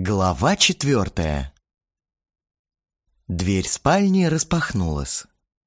Глава четвертая Дверь спальни распахнулась.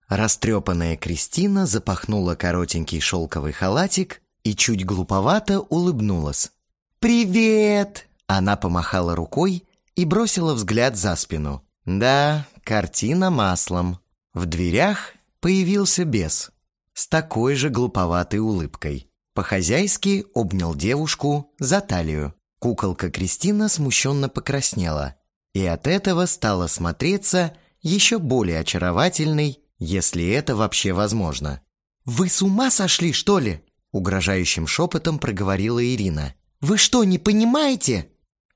Растрепанная Кристина запахнула коротенький шелковый халатик и чуть глуповато улыбнулась. «Привет!» Она помахала рукой и бросила взгляд за спину. Да, картина маслом. В дверях появился бес с такой же глуповатой улыбкой. По-хозяйски обнял девушку за талию. Куколка Кристина смущенно покраснела и от этого стала смотреться еще более очаровательной, если это вообще возможно. «Вы с ума сошли, что ли?» угрожающим шепотом проговорила Ирина. «Вы что, не понимаете?»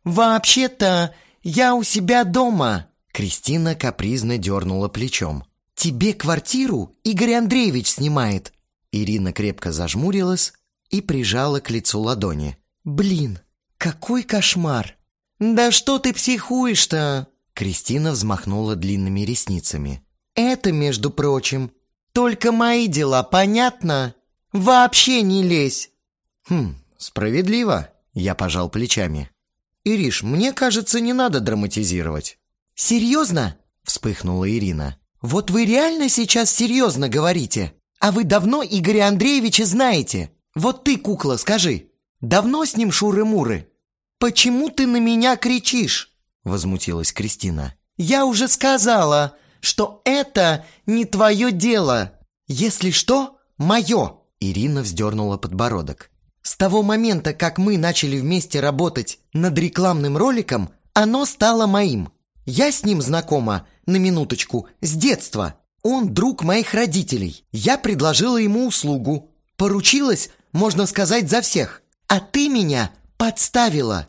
«Вообще-то я у себя дома!» Кристина капризно дернула плечом. «Тебе квартиру Игорь Андреевич снимает!» Ирина крепко зажмурилась и прижала к лицу ладони. «Блин, какой кошмар! Да что ты психуешь-то? Кристина взмахнула длинными ресницами. Это, между прочим, только мои дела, понятно? Вообще не лезь. Хм, справедливо, я пожал плечами. Ириш, мне кажется, не надо драматизировать. Серьезно? Вспыхнула Ирина. Вот вы реально сейчас серьезно говорите? А вы давно Игоря Андреевича знаете? Вот ты, кукла, скажи, давно с ним шуры-муры? «Почему ты на меня кричишь?» – возмутилась Кристина. «Я уже сказала, что это не твое дело. Если что, мое!» Ирина вздернула подбородок. «С того момента, как мы начали вместе работать над рекламным роликом, оно стало моим. Я с ним знакома, на минуточку, с детства. Он друг моих родителей. Я предложила ему услугу. Поручилась, можно сказать, за всех. А ты меня подставила.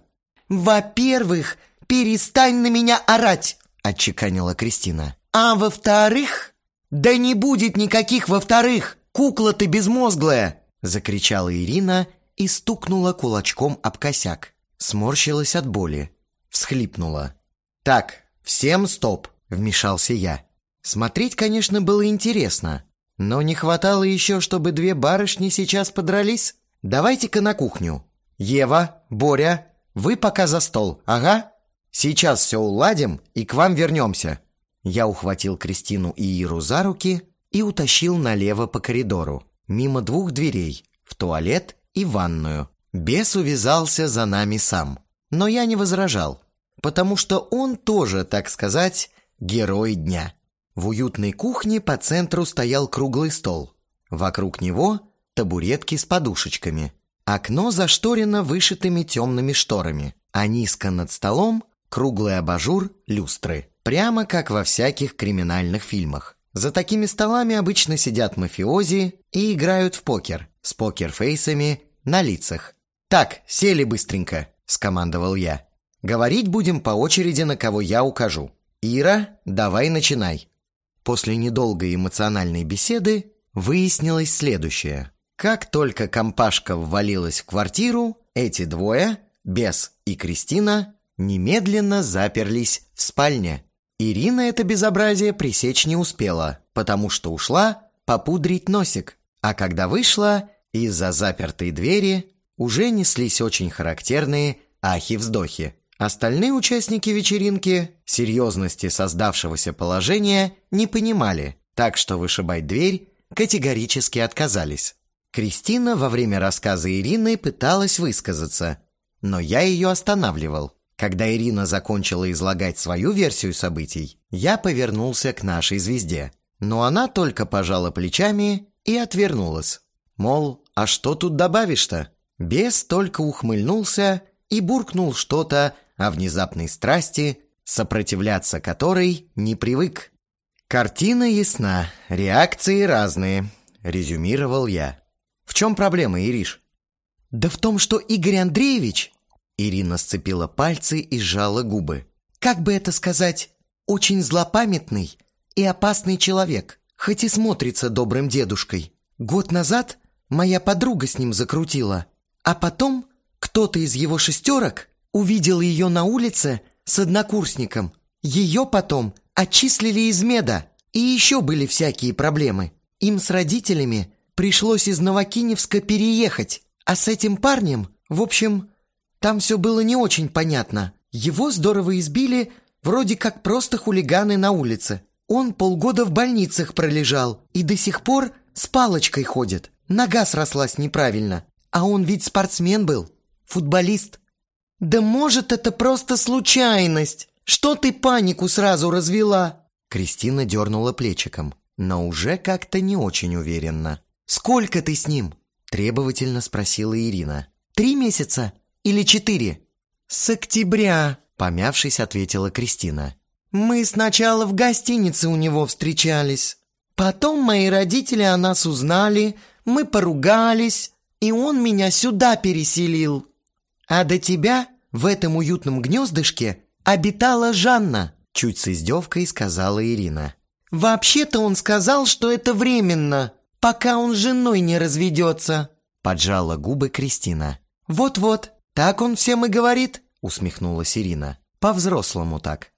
Во-первых, перестань на меня орать, отчеканила Кристина. А во-вторых, да не будет никаких во-вторых, кукла ты безмозглая, закричала Ирина и стукнула кулачком об косяк. Сморщилась от боли, всхлипнула. Так, всем стоп, вмешался я. Смотреть, конечно, было интересно, но не хватало еще, чтобы две барышни сейчас подрались. Давайте-ка на кухню. Ева, Боря, вы пока за стол, ага? Сейчас все уладим и к вам вернемся». Я ухватил Кристину и Иру за руки и утащил налево по коридору, мимо двух дверей, в туалет и ванную. Бес увязался за нами сам. Но я не возражал, потому что он тоже, так сказать, герой дня. В уютной кухне по центру стоял круглый стол. Вокруг него табуретки с подушечками. Окно зашторено вышитыми темными шторами, а низко над столом круглый абажур люстры, прямо как во всяких криминальных фильмах. За такими столами обычно сидят мафиози и играют в покер с покерфейсами на лицах. «Так, сели быстренько», – скомандовал я. «Говорить будем по очереди, на кого я укажу. Ира, давай начинай». После недолгой эмоциональной беседы выяснилось следующее – как только компашка ввалилась в квартиру, эти двое, Бес и Кристина, немедленно заперлись в спальне. Ирина это безобразие пресечь не успела, потому что ушла попудрить носик. А когда вышла, из-за запертой двери уже неслись очень характерные ахи-вздохи. Остальные участники вечеринки серьезности создавшегося положения не понимали, так что вышибать дверь категорически отказались. Кристина во время рассказа Ирины пыталась высказаться, но я ее останавливал. Когда Ирина закончила излагать свою версию событий, я повернулся к нашей звезде. Но она только пожала плечами и отвернулась. Мол, а что тут добавишь-то? Бес только ухмыльнулся и буркнул что-то о внезапной страсти, сопротивляться которой не привык. «Картина ясна, реакции разные», — резюмировал я. В чем проблема, Ириш? Да в том, что Игорь Андреевич... Ирина сцепила пальцы и сжала губы. Как бы это сказать? Очень злопамятный и опасный человек. Хоть и смотрится добрым дедушкой. Год назад моя подруга с ним закрутила. А потом кто-то из его шестерок увидел ее на улице с однокурсником. Ее потом отчислили из меда. И еще были всякие проблемы. Им с родителями пришлось из Новокиневска переехать. А с этим парнем, в общем, там все было не очень понятно. Его здорово избили, вроде как просто хулиганы на улице. Он полгода в больницах пролежал и до сих пор с палочкой ходит. Нога срослась неправильно. А он ведь спортсмен был, футболист. Да может, это просто случайность. Что ты панику сразу развела? Кристина дернула плечиком, но уже как-то не очень уверенно. «Сколько ты с ним?» – требовательно спросила Ирина. «Три месяца или четыре?» «С октября», – помявшись, ответила Кристина. «Мы сначала в гостинице у него встречались. Потом мои родители о нас узнали, мы поругались, и он меня сюда переселил. А до тебя в этом уютном гнездышке обитала Жанна», – чуть с издевкой сказала Ирина. «Вообще-то он сказал, что это временно, пока он женой не разведется», – поджала губы Кристина. «Вот-вот, так он всем и говорит», – усмехнулась Ирина. «По-взрослому так».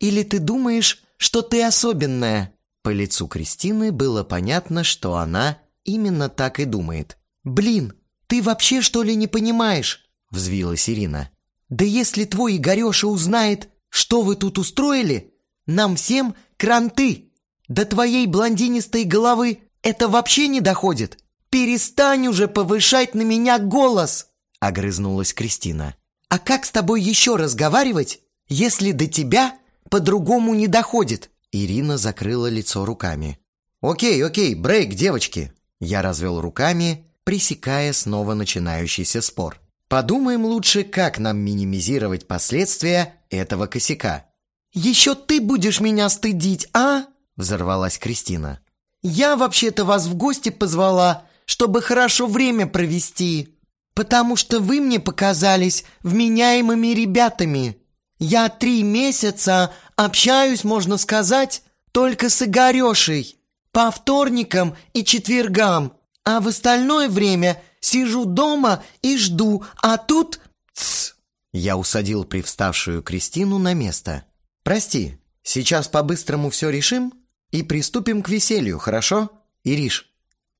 «Или ты думаешь, что ты особенная?» По лицу Кристины было понятно, что она именно так и думает. «Блин, ты вообще что ли не понимаешь?» – взвилась Ирина. «Да если твой Игореша узнает, что вы тут устроили, нам всем кранты. До твоей блондинистой головы это вообще не доходит. Перестань уже повышать на меня голос!» – огрызнулась Кристина. «А как с тобой еще разговаривать, если до тебя по-другому не доходит?» Ирина закрыла лицо руками. «Окей, окей, брейк, девочки!» Я развел руками, пресекая снова начинающийся спор. Подумаем лучше, как нам минимизировать последствия этого косяка. «Еще ты будешь меня стыдить, а?» – взорвалась Кристина. «Я вообще-то вас в гости позвала, чтобы хорошо время провести, потому что вы мне показались вменяемыми ребятами. Я три месяца общаюсь, можно сказать, только с Игорешей, по вторникам и четвергам, а в остальное время сижу дома и жду, а тут... Тсс! Я усадил привставшую Кристину на место. «Прости, сейчас по-быстрому все решим и приступим к веселью, хорошо? Ириш,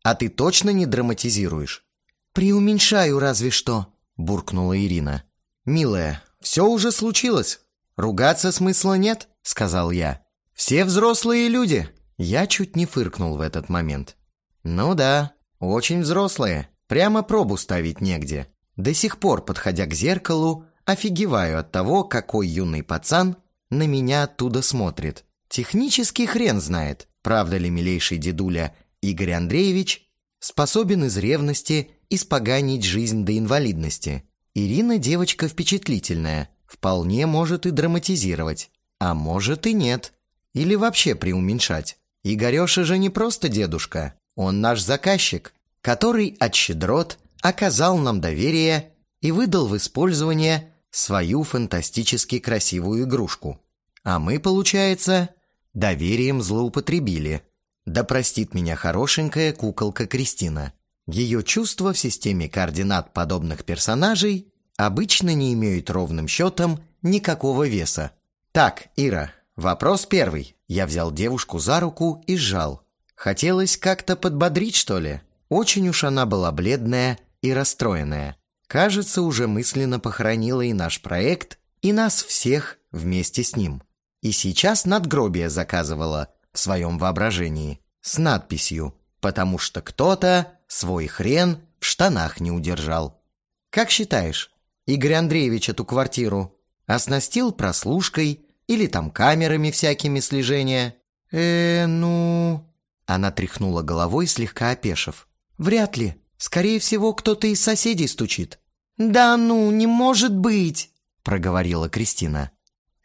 а ты точно не драматизируешь?» «Преуменьшаю разве что», – буркнула Ирина. «Милая, все уже случилось. Ругаться смысла нет», – сказал я. «Все взрослые люди». Я чуть не фыркнул в этот момент. «Ну да, очень взрослые. Прямо пробу ставить негде. До сих пор, подходя к зеркалу, офигеваю от того, какой юный пацан на меня оттуда смотрит. Технически хрен знает, правда ли милейший дедуля Игорь Андреевич способен из ревности испоганить жизнь до инвалидности. Ирина девочка впечатлительная, вполне может и драматизировать, а может и нет. Или вообще преуменьшать. Игореша же не просто дедушка, он наш заказчик, который от щедрот оказал нам доверие и выдал в использование свою фантастически красивую игрушку. А мы, получается, доверием злоупотребили. Да простит меня хорошенькая куколка Кристина. Ее чувства в системе координат подобных персонажей обычно не имеют ровным счетом никакого веса. Так, Ира, вопрос первый. Я взял девушку за руку и сжал. Хотелось как-то подбодрить, что ли? Очень уж она была бледная и расстроенная. Кажется, уже мысленно похоронила и наш проект, и нас всех вместе с ним. И сейчас надгробие заказывала в своем воображении с надписью «Потому что кто-то свой хрен в штанах не удержал». Как считаешь, Игорь Андреевич эту квартиру оснастил прослушкой или там камерами всякими слежения? Э, ну... Она тряхнула головой, слегка опешив. «Вряд ли. Скорее всего, кто-то из соседей стучит». «Да ну, не может быть!» – проговорила Кристина.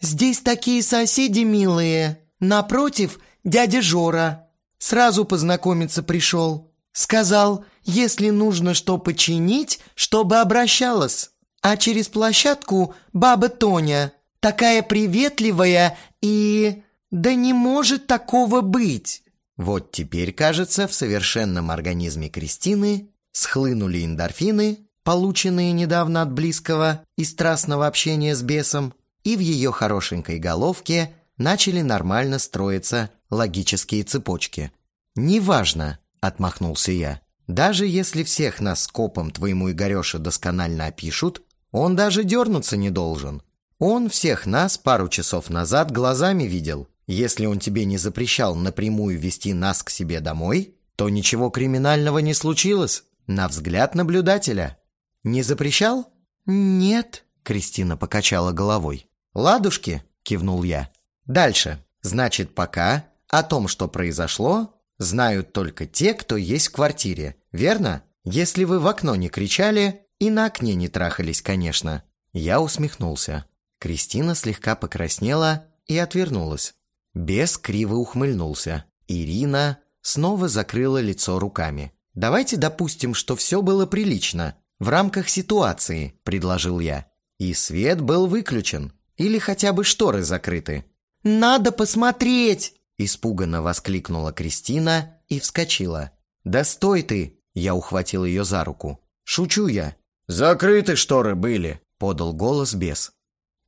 «Здесь такие соседи милые. Напротив, дядя Жора. Сразу познакомиться пришел. Сказал, если нужно что починить, чтобы обращалась. А через площадку баба Тоня. Такая приветливая и... Да не может такого быть!» Вот теперь, кажется, в совершенном организме Кристины схлынули эндорфины, полученные недавно от близкого и страстного общения с бесом, и в ее хорошенькой головке начали нормально строиться логические цепочки. «Неважно», — отмахнулся я, — «даже если всех нас скопом твоему Игореша досконально опишут, он даже дернуться не должен. Он всех нас пару часов назад глазами видел. Если он тебе не запрещал напрямую вести нас к себе домой, то ничего криминального не случилось, на взгляд наблюдателя. Не запрещал? Нет, Кристина покачала головой. Ладушки, кивнул я. Дальше. Значит, пока о том, что произошло, знают только те, кто есть в квартире, верно? Если вы в окно не кричали и на окне не трахались, конечно. Я усмехнулся. Кристина слегка покраснела и отвернулась. Бес криво ухмыльнулся. Ирина снова закрыла лицо руками. «Давайте допустим, что все было прилично. В рамках ситуации», – предложил я. И свет был выключен. Или хотя бы шторы закрыты. «Надо посмотреть!» – испуганно воскликнула Кристина и вскочила. «Да стой ты!» – я ухватил ее за руку. «Шучу я!» «Закрыты шторы были!» – подал голос бес.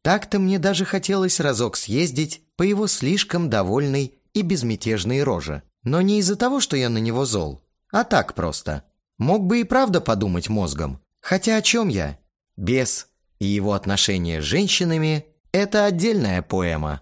Так-то мне даже хотелось разок съездить по его слишком довольной и безмятежной роже. Но не из-за того, что я на него зол, а так просто. Мог бы и правда подумать мозгом. Хотя о чем я? Бес и его отношения с женщинами – это отдельная поэма.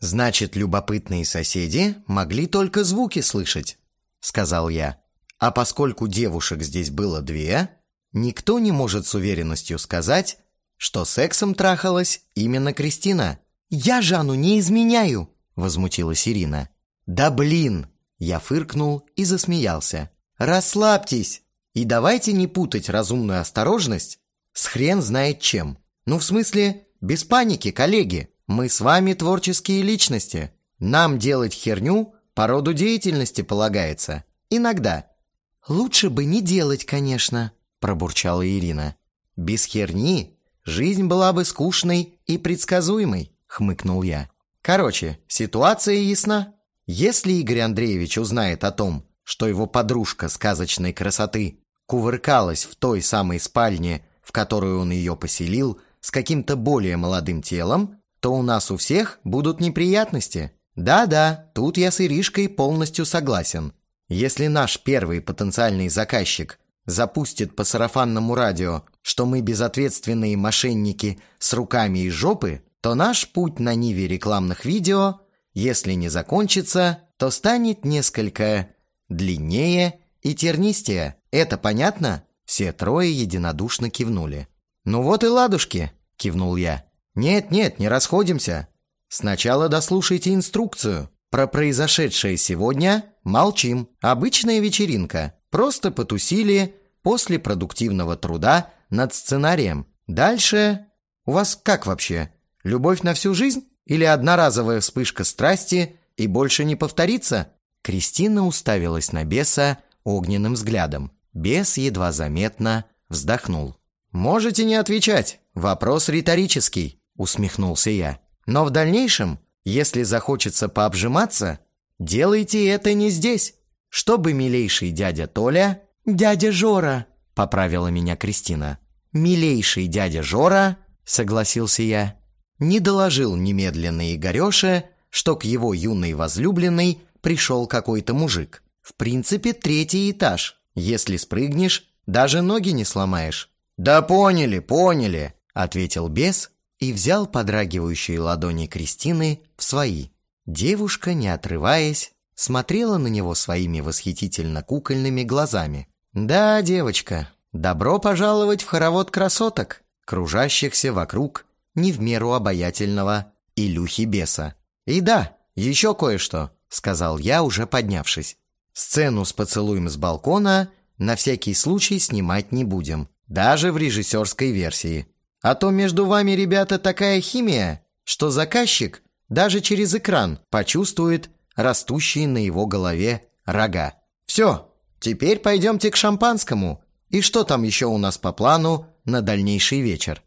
Значит, любопытные соседи могли только звуки слышать, сказал я. А поскольку девушек здесь было две, никто не может с уверенностью сказать, что сексом трахалась именно Кристина. «Я Жанну не изменяю!» – возмутилась Ирина. «Да блин!» – я фыркнул и засмеялся. «Расслабьтесь! И давайте не путать разумную осторожность с хрен знает чем. Ну, в смысле, без паники, коллеги. Мы с вами творческие личности. Нам делать херню по роду деятельности полагается. Иногда». «Лучше бы не делать, конечно», – пробурчала Ирина. «Без херни жизнь была бы скучной и предсказуемой», — хмыкнул я. «Короче, ситуация ясна. Если Игорь Андреевич узнает о том, что его подружка сказочной красоты кувыркалась в той самой спальне, в которую он ее поселил, с каким-то более молодым телом, то у нас у всех будут неприятности. Да-да, тут я с Иришкой полностью согласен. Если наш первый потенциальный заказчик запустит по сарафанному радио, что мы безответственные мошенники с руками и жопы, то наш путь на ниве рекламных видео, если не закончится, то станет несколько длиннее и тернистее. Это понятно? Все трое единодушно кивнули. «Ну вот и ладушки», — кивнул я. «Нет-нет, не расходимся. Сначала дослушайте инструкцию. Про произошедшее сегодня молчим. Обычная вечеринка. Просто потусили после продуктивного труда над сценарием. Дальше... У вас как вообще? Любовь на всю жизнь? Или одноразовая вспышка страсти и больше не повторится? Кристина уставилась на беса огненным взглядом. Бес едва заметно вздохнул. «Можете не отвечать. Вопрос риторический», — усмехнулся я. «Но в дальнейшем, если захочется пообжиматься, делайте это не здесь чтобы милейший дядя Толя... «Дядя Жора!» — поправила меня Кристина. «Милейший дядя Жора!» — согласился я. Не доложил немедленно Игорёше, что к его юной возлюбленной пришел какой-то мужик. В принципе, третий этаж. Если спрыгнешь, даже ноги не сломаешь. «Да поняли, поняли!» — ответил бес и взял подрагивающие ладони Кристины в свои. Девушка, не отрываясь, смотрела на него своими восхитительно кукольными глазами. «Да, девочка, добро пожаловать в хоровод красоток, кружащихся вокруг не в меру обаятельного Илюхи-беса. И да, еще кое-что», — сказал я, уже поднявшись. «Сцену с поцелуем с балкона на всякий случай снимать не будем, даже в режиссерской версии. А то между вами, ребята, такая химия, что заказчик даже через экран почувствует, растущие на его голове рога. «Все, теперь пойдемте к шампанскому. И что там еще у нас по плану на дальнейший вечер?»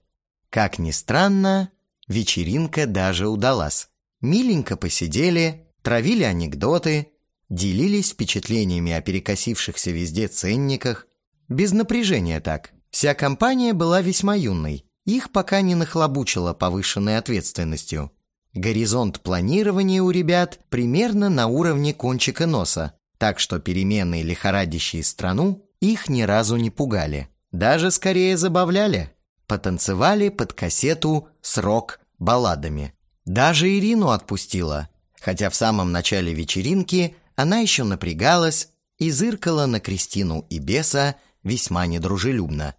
Как ни странно, вечеринка даже удалась. Миленько посидели, травили анекдоты, делились впечатлениями о перекосившихся везде ценниках. Без напряжения так. Вся компания была весьма юной. Их пока не нахлобучило повышенной ответственностью. Горизонт планирования у ребят примерно на уровне кончика носа, так что перемены, лихорадящие страну, их ни разу не пугали. Даже скорее забавляли. Потанцевали под кассету «Срок балладами. Даже Ирину отпустила, хотя в самом начале вечеринки она еще напрягалась и зыркала на Кристину и Беса весьма недружелюбно.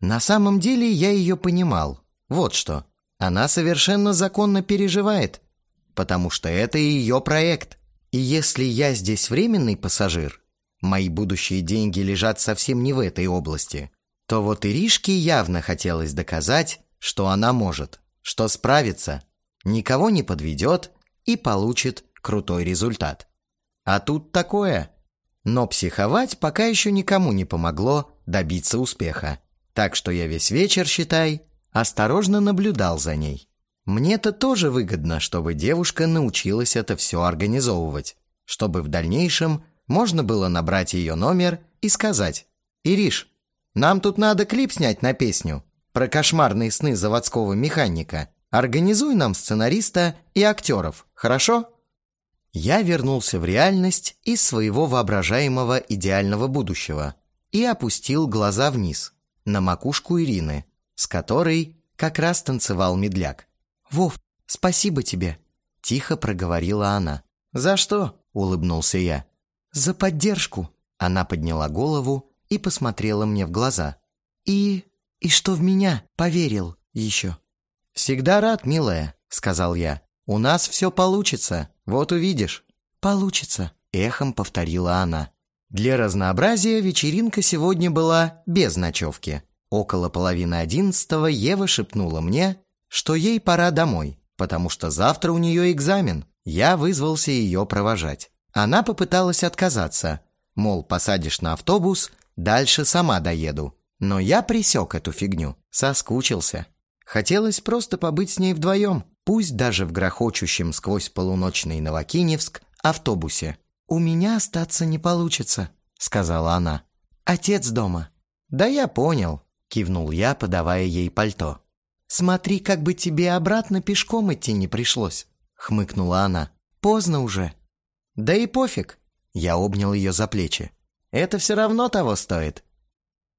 На самом деле я ее понимал. Вот что. Она совершенно законно переживает, потому что это ее проект. И если я здесь временный пассажир, мои будущие деньги лежат совсем не в этой области, то вот Иришке явно хотелось доказать, что она может, что справится, никого не подведет и получит крутой результат. А тут такое. Но психовать пока еще никому не помогло добиться успеха. Так что я весь вечер, считай, осторожно наблюдал за ней. Мне-то тоже выгодно, чтобы девушка научилась это все организовывать, чтобы в дальнейшем можно было набрать ее номер и сказать «Ириш, нам тут надо клип снять на песню про кошмарные сны заводского механика. Организуй нам сценариста и актеров, хорошо?» Я вернулся в реальность из своего воображаемого идеального будущего и опустил глаза вниз, на макушку Ирины, с которой как раз танцевал медляк. «Вов, спасибо тебе!» – тихо проговорила она. «За что?» – улыбнулся я. «За поддержку!» Она подняла голову и посмотрела мне в глаза. «И... и что в меня поверил еще?» «Всегда рад, милая», — сказал я. «У нас все получится, вот увидишь». «Получится», — эхом повторила она. Для разнообразия вечеринка сегодня была без ночевки. Около половины одиннадцатого Ева шепнула мне, что ей пора домой, потому что завтра у нее экзамен. Я вызвался ее провожать. Она попыталась отказаться, мол, посадишь на автобус, дальше сама доеду. Но я присек эту фигню, соскучился. Хотелось просто побыть с ней вдвоем, пусть даже в грохочущем сквозь полуночный Новокиневск автобусе. «У меня остаться не получится», — сказала она. «Отец дома». «Да я понял», — кивнул я, подавая ей пальто. «Смотри, как бы тебе обратно пешком идти не пришлось», — хмыкнула она. «Поздно уже». «Да и пофиг», — я обнял ее за плечи. «Это все равно того стоит».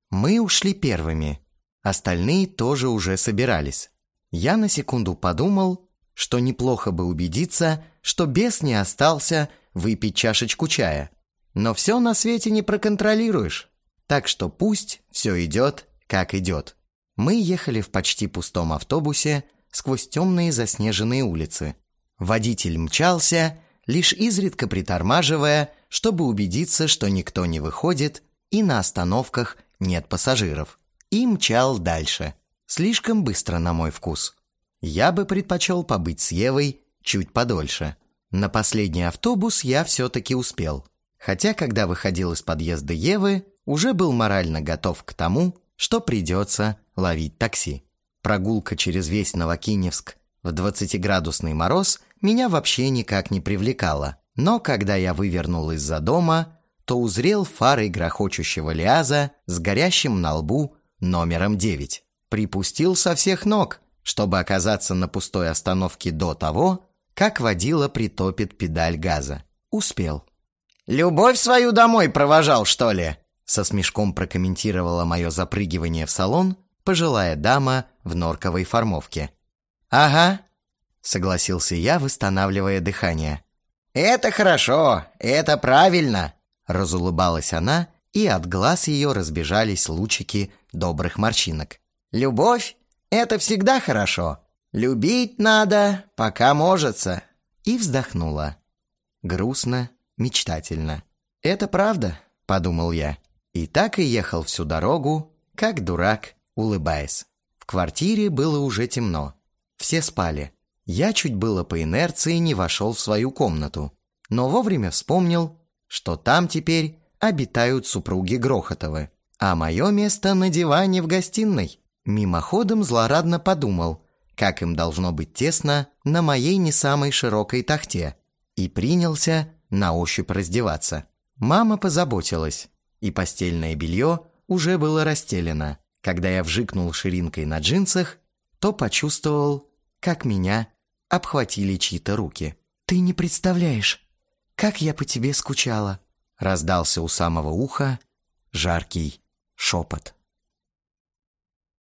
Мы ушли первыми, Остальные тоже уже собирались. Я на секунду подумал, что неплохо бы убедиться, что бес не остался выпить чашечку чая. Но все на свете не проконтролируешь. Так что пусть все идет, как идет. Мы ехали в почти пустом автобусе сквозь темные заснеженные улицы. Водитель мчался, лишь изредка притормаживая, чтобы убедиться, что никто не выходит и на остановках нет пассажиров и мчал дальше. Слишком быстро на мой вкус. Я бы предпочел побыть с Евой чуть подольше. На последний автобус я все-таки успел. Хотя, когда выходил из подъезда Евы, уже был морально готов к тому, что придется ловить такси. Прогулка через весь Новокиневск в 20-градусный мороз меня вообще никак не привлекала. Но когда я вывернул из-за дома, то узрел фары грохочущего Лиаза с горящим на лбу номером 9. Припустил со всех ног, чтобы оказаться на пустой остановке до того, как водила притопит педаль газа. Успел. «Любовь свою домой провожал, что ли?» Со смешком прокомментировала мое запрыгивание в салон пожилая дама в норковой формовке. «Ага», — согласился я, восстанавливая дыхание. «Это хорошо, это правильно», — разулыбалась она и от глаз ее разбежались лучики добрых морщинок. «Любовь — это всегда хорошо. Любить надо, пока можется». И вздохнула. Грустно, мечтательно. «Это правда», — подумал я. И так и ехал всю дорогу, как дурак, улыбаясь. В квартире было уже темно. Все спали. Я чуть было по инерции не вошел в свою комнату, но вовремя вспомнил, что там теперь обитают супруги Грохотовы, а мое место на диване в гостиной. Мимоходом злорадно подумал, как им должно быть тесно на моей не самой широкой тахте, и принялся на ощупь раздеваться. Мама позаботилась, и постельное белье уже было расстелено. Когда я вжикнул ширинкой на джинсах, то почувствовал, как меня обхватили чьи-то руки. «Ты не представляешь, как я по тебе скучала!» раздался у самого уха жаркий шепот.